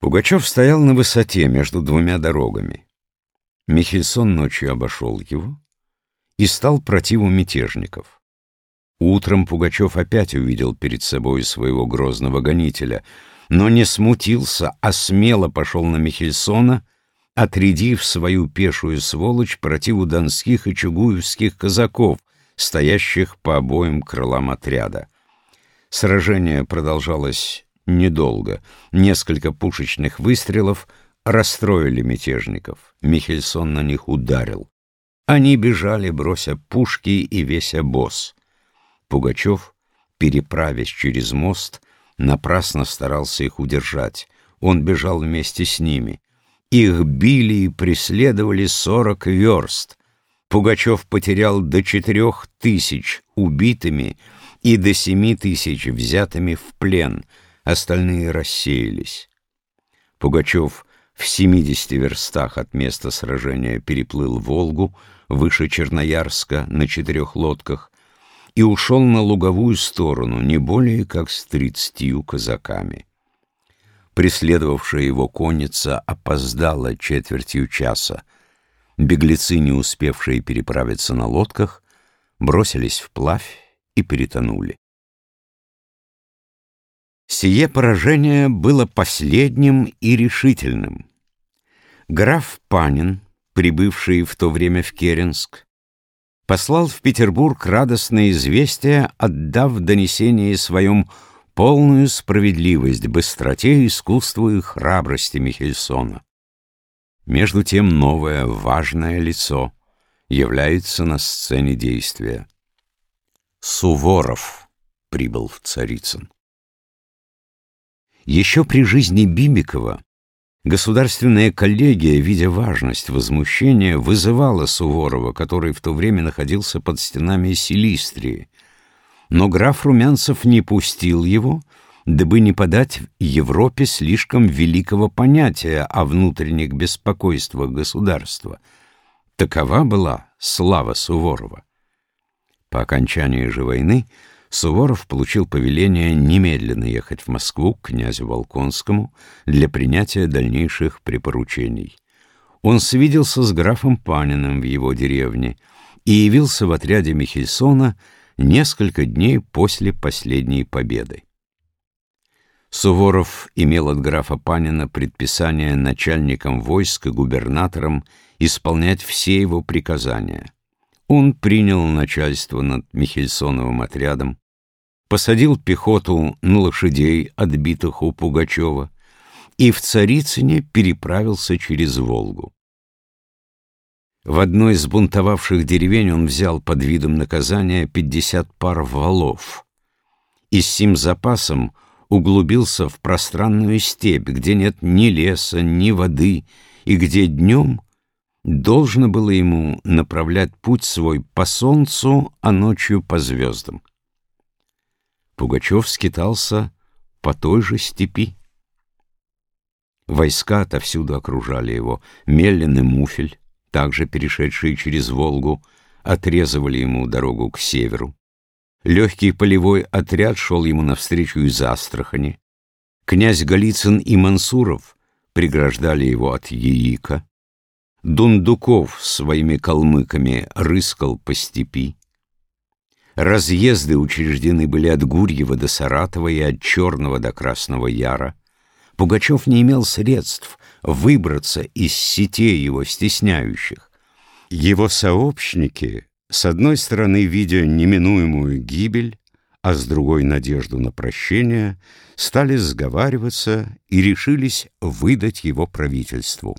Пугачев стоял на высоте между двумя дорогами. Михельсон ночью обошел его и стал противу мятежников. Утром Пугачев опять увидел перед собой своего грозного гонителя, но не смутился, а смело пошел на Михельсона, отрядив свою пешую сволочь противу донских и чугуевских казаков, стоящих по обоим крылам отряда. Сражение продолжалось недолго. Несколько пушечных выстрелов расстроили мятежников. Михельсон на них ударил. Они бежали, брося пушки и весь обоз. Пугачев, переправясь через мост, напрасно старался их удержать. Он бежал вместе с ними. Их били и преследовали сорок верст. Пугачев потерял до четырех тысяч убитыми и до семи тысяч взятыми в плен — остальные рассеялись. Пугачев в 70 верстах от места сражения переплыл Волгу выше Черноярска на четырех лодках и ушел на луговую сторону не более как с тридцатью казаками. Преследовавшая его конница опоздала четвертью часа. Беглецы, не успевшие переправиться на лодках, бросились вплавь и перетонули. Сие поражение было последним и решительным. Граф Панин, прибывший в то время в Керенск, послал в Петербург радостное известие, отдав донесение своем полную справедливость, быстроте, искусству и храбрости Михельсона. Между тем новое важное лицо является на сцене действия. Суворов прибыл в Царицын. Еще при жизни Бимикова государственная коллегия, видя важность возмущения, вызывала Суворова, который в то время находился под стенами Силистрии. Но граф Румянцев не пустил его, дабы не подать Европе слишком великого понятия о внутренних беспокойствах государства. Такова была слава Суворова. По окончании же войны Суворов получил повеление немедленно ехать в Москву к князю Волконскому для принятия дальнейших препоручений. Он свиделся с графом Паниным в его деревне и явился в отряде Михельсона несколько дней после последней победы. Суворов имел от графа Панина предписание начальникам войск и губернаторам исполнять все его приказания — он принял начальство над Михельсоновым отрядом, посадил пехоту на лошадей, отбитых у Пугачева, и в Царицыне переправился через Волгу. В одной из бунтовавших деревень он взял под видом наказания пятьдесят пар валов и с сим запасом углубился в пространную степь, где нет ни леса, ни воды, и где днем должно было ему направлять путь свой по солнцу, а ночью по звездам. Пугачев скитался по той же степи. Войска отовсюду окружали его. Меллин и Муфель, также перешедшие через Волгу, отрезывали ему дорогу к северу. Легкий полевой отряд шел ему навстречу из Астрахани. Князь Голицын и Мансуров преграждали его от Яика. Дундуков своими калмыками рыскал по степи. Разъезды учреждены были от Гурьева до Саратова и от Черного до Красного Яра. Пугачев не имел средств выбраться из сетей его стесняющих. Его сообщники, с одной стороны, видя неминуемую гибель, а с другой — надежду на прощение, стали сговариваться и решились выдать его правительству.